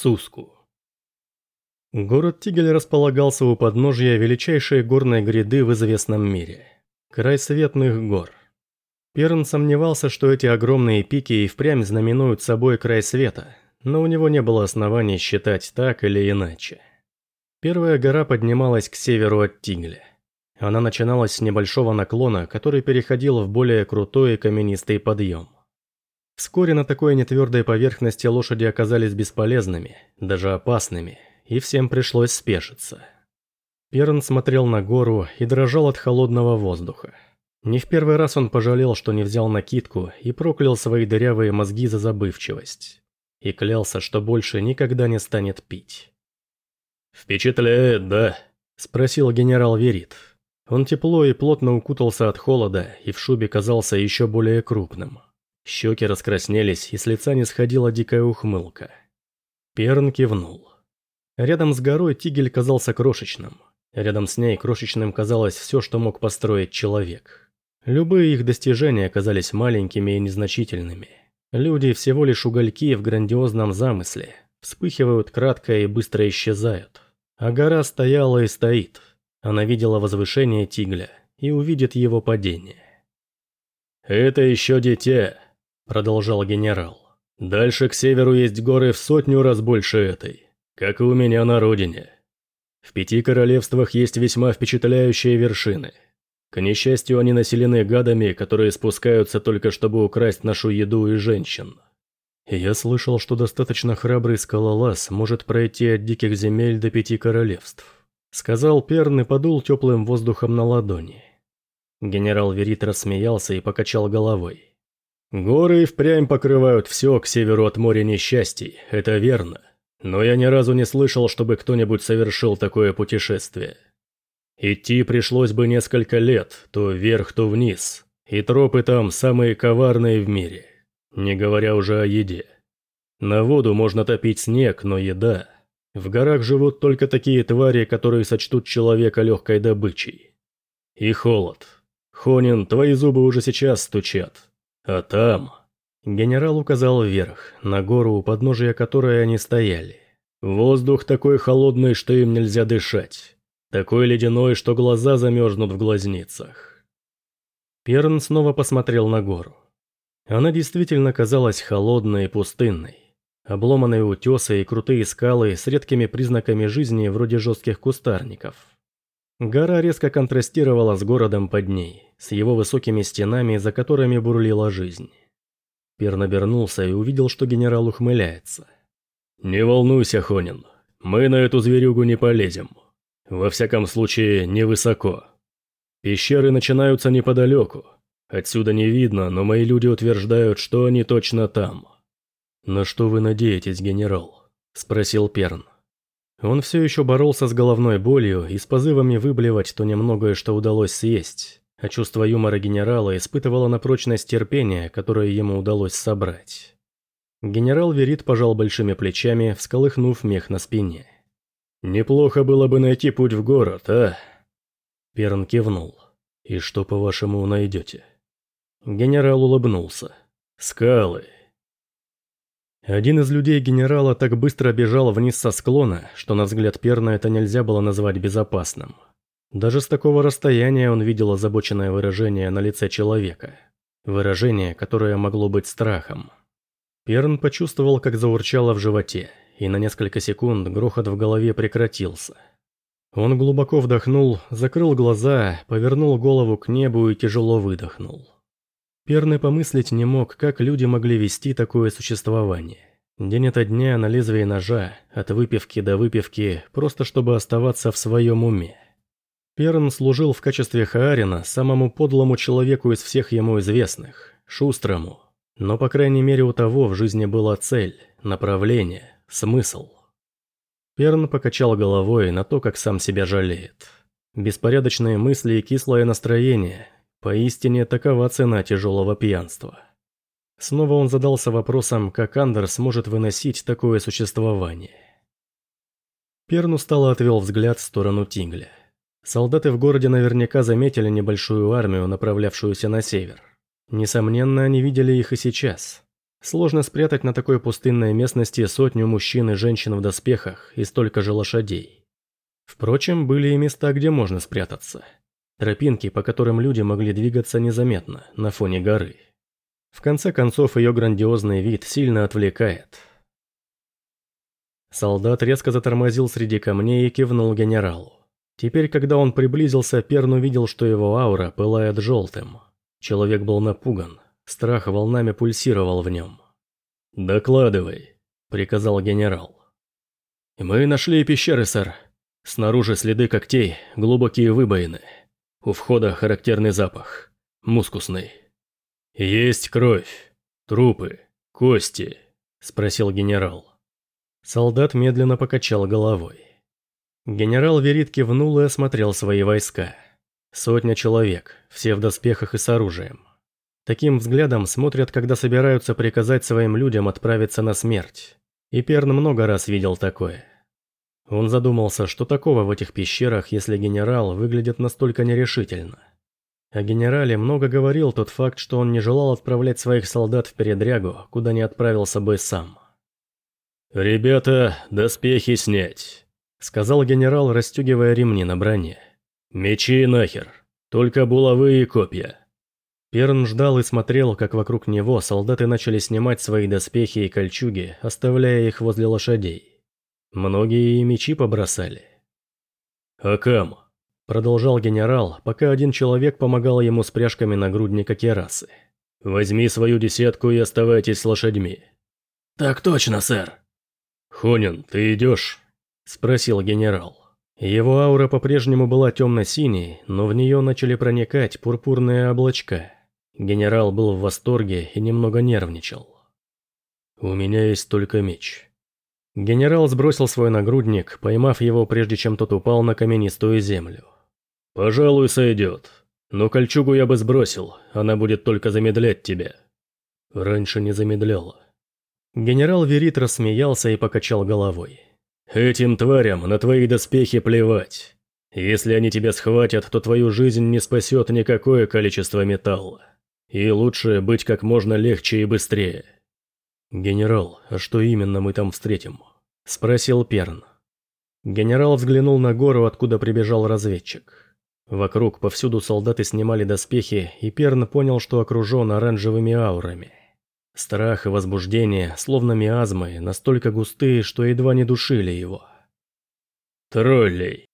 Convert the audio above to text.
Суску. Город Тигель располагался у подножья величайшей горной гряды в известном мире – край Светных гор. Перн сомневался, что эти огромные пики и впрямь знаменуют собой край света, но у него не было оснований считать так или иначе. Первая гора поднималась к северу от Тигля. Она начиналась с небольшого наклона, который переходил в более крутой и каменистый подъем. Вскоре на такой нетвердой поверхности лошади оказались бесполезными, даже опасными, и всем пришлось спешиться. Перн смотрел на гору и дрожал от холодного воздуха. Не в первый раз он пожалел, что не взял накидку и проклял свои дырявые мозги за забывчивость. И клялся, что больше никогда не станет пить. «Впечатляет, да?» – спросил генерал Верит. Он тепло и плотно укутался от холода и в шубе казался еще более крупным. Щеки раскраснелись, и с лица не сходила дикая ухмылка. Перн кивнул. Рядом с горой Тигель казался крошечным. Рядом с ней крошечным казалось все, что мог построить человек. Любые их достижения казались маленькими и незначительными. Люди всего лишь угольки в грандиозном замысле, вспыхивают кратко и быстро исчезают. А гора стояла и стоит. Она видела возвышение Тигля и увидит его падение. «Это еще дитя», — продолжал генерал. «Дальше к северу есть горы в сотню раз больше этой, как и у меня на родине. В пяти королевствах есть весьма впечатляющие вершины. К несчастью, они населены гадами, которые спускаются только чтобы украсть нашу еду и женщин. Я слышал, что достаточно храбрый скалолаз может пройти от диких земель до пяти королевств. Сказал Перн и подул теплым воздухом на ладони. Генерал Верит рассмеялся и покачал головой. «Горы впрямь покрывают все к северу от моря несчастий, это верно. Но я ни разу не слышал, чтобы кто-нибудь совершил такое путешествие. Идти пришлось бы несколько лет, то вверх, то вниз, и тропы там самые коварные в мире, не говоря уже о еде. На воду можно топить снег, но еда... В горах живут только такие твари, которые сочтут человека легкой добычей. И холод. Хонин, твои зубы уже сейчас стучат. А там... Генерал указал вверх, на гору, у подножия которой они стояли. Воздух такой холодный, что им нельзя дышать. Такой ледяной, что глаза замерзнут в глазницах. Перн снова посмотрел на гору. Она действительно казалась холодной и пустынной. Обломанные утесы и крутые скалы с редкими признаками жизни вроде жестких кустарников. Гора резко контрастировала с городом под ней, с его высокими стенами, за которыми бурлила жизнь. Перн обернулся и увидел, что генерал ухмыляется. «Не волнуйся, Хонин, мы на эту зверюгу не полезем. Во всяком случае, невысоко. Пещеры начинаются неподалеку. Отсюда не видно, но мои люди утверждают, что они точно там». «На что вы надеетесь, генерал?» – спросил Перн. Он все еще боролся с головной болью и с позывами выблевать то немногое, что удалось съесть а чувство юмора генерала испытывало на прочность терпения, которое ему удалось собрать. Генерал Верит пожал большими плечами, всколыхнув мех на спине. «Неплохо было бы найти путь в город, а?» Перн кивнул. «И что, по-вашему, найдете?» Генерал улыбнулся. «Скалы». Один из людей генерала так быстро бежал вниз со склона, что на взгляд Перна это нельзя было назвать безопасным. Даже с такого расстояния он видел озабоченное выражение на лице человека. Выражение, которое могло быть страхом. Перн почувствовал, как заурчало в животе, и на несколько секунд грохот в голове прекратился. Он глубоко вдохнул, закрыл глаза, повернул голову к небу и тяжело выдохнул. Перн и помыслить не мог, как люди могли вести такое существование. День ото дня на лезвие ножа, от выпивки до выпивки, просто чтобы оставаться в своем уме. Перн служил в качестве Хаарина самому подлому человеку из всех ему известных, шустрому. Но, по крайней мере, у того в жизни была цель, направление, смысл. Перн покачал головой на то, как сам себя жалеет. Беспорядочные мысли и кислое настроение – поистине такова цена тяжелого пьянства. Снова он задался вопросом, как Андерс может выносить такое существование. Перн устало отвел взгляд в сторону Тигля. Солдаты в городе наверняка заметили небольшую армию, направлявшуюся на север. Несомненно, они видели их и сейчас. Сложно спрятать на такой пустынной местности сотню мужчин и женщин в доспехах и столько же лошадей. Впрочем, были и места, где можно спрятаться. Тропинки, по которым люди могли двигаться незаметно, на фоне горы. В конце концов, ее грандиозный вид сильно отвлекает. Солдат резко затормозил среди камней и кивнул генералу. Теперь, когда он приблизился, Перн увидел, что его аура пылает желтым. Человек был напуган, страх волнами пульсировал в нем. «Докладывай», — приказал генерал. «Мы нашли пещеры, сэр. Снаружи следы когтей, глубокие выбоины. У входа характерный запах. Мускусный. «Есть кровь, трупы, кости», — спросил генерал. Солдат медленно покачал головой. Генерал Верит кивнул и осмотрел свои войска. Сотня человек, все в доспехах и с оружием. Таким взглядом смотрят, когда собираются приказать своим людям отправиться на смерть. И Перн много раз видел такое. Он задумался, что такого в этих пещерах, если генерал выглядит настолько нерешительно. О генерале много говорил тот факт, что он не желал отправлять своих солдат в передрягу, куда не отправился бы сам. «Ребята, доспехи снять», — сказал генерал, расстегивая ремни на броне. «Мечи нахер, только булавы и копья». Перн ждал и смотрел, как вокруг него солдаты начали снимать свои доспехи и кольчуги, оставляя их возле лошадей. Многие и мечи побросали. «Акам», — продолжал генерал, пока один человек помогал ему с пряжками нагрудника керасы. «Возьми свою десятку и оставайтесь с лошадьми». «Так точно, сэр». «Хонин, ты идешь?» – спросил генерал. Его аура по-прежнему была темно-синей, но в нее начали проникать пурпурные облачка. Генерал был в восторге и немного нервничал. «У меня есть только меч». Генерал сбросил свой нагрудник, поймав его, прежде чем тот упал на каменистую землю. «Пожалуй, сойдет. Но кольчугу я бы сбросил, она будет только замедлять тебя». Раньше не замедляла. Генерал Верит рассмеялся и покачал головой. «Этим тварям на твои доспехи плевать. Если они тебя схватят, то твою жизнь не спасет никакое количество металла. И лучше быть как можно легче и быстрее». «Генерал, а что именно мы там встретим?» – спросил Перн. Генерал взглянул на гору, откуда прибежал разведчик. Вокруг повсюду солдаты снимали доспехи, и Перн понял, что окружен оранжевыми аурами. Страх и возбуждение, словно миазмы, настолько густые, что едва не душили его. «Троллей»,